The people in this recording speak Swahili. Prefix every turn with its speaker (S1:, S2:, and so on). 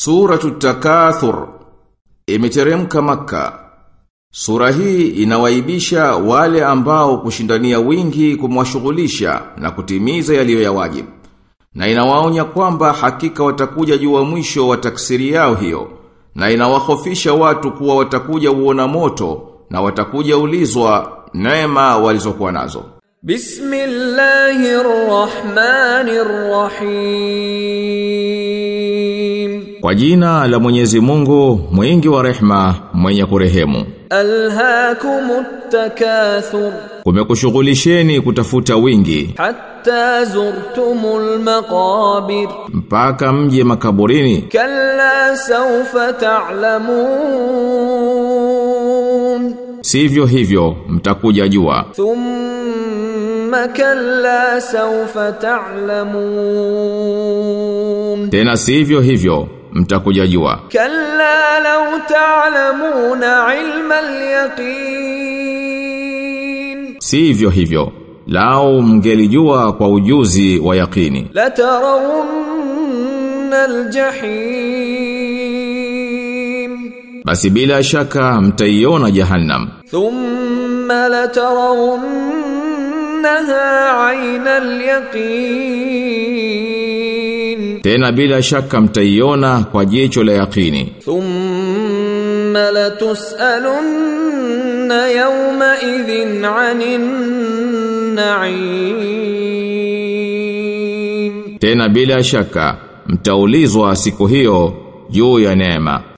S1: Suratu Takathur imeteremka maka. Sura hii inawaibisha wale ambao kushindania wingi kumwashughulisha na kutimiza yaliyo ya wajibu. Na inawaonya kwamba hakika watakuja jua mwisho wa taksiri yao hiyo. Na inawahofisha watu kuwa watakuja uona moto na watakuja ulizwa neema walizokuwa nazo.
S2: Bismillahirrahmanirrahim.
S1: Kwa jina la Mwenyezi Mungu, mwingi wa rehma, mwenye kurehemu.
S2: Alhaakumut takathur
S1: Kumekushughulisheni kutafuta wingi
S2: hatta zurtumul maqabir.
S1: mpaka mje makaburini.
S2: Kalla sawfa ta'lamun.
S1: Sivyo hivyo mtakuja jua.
S2: Thumma kalla sawfa ta'lamun.
S1: Tena sivyo hivyo mtakujajua
S2: kalla law ta'lamuna ilma al-yaqin.
S1: Sivyo hivyo lao mngelijua kwa ujuzi wa yakini
S2: la tarawna al-jahim.
S1: Basi bila shaka mtaiona jahannam.
S2: Thumma la tarawna 'ayna al-yaqin
S1: tena bila shaka mtaiona kwa jicho la yaqini.
S2: Thumma latusalunna yawma idhin 'anin na'im.
S1: Tena bila shaka mtaulizwa siku hiyo juu ya neema.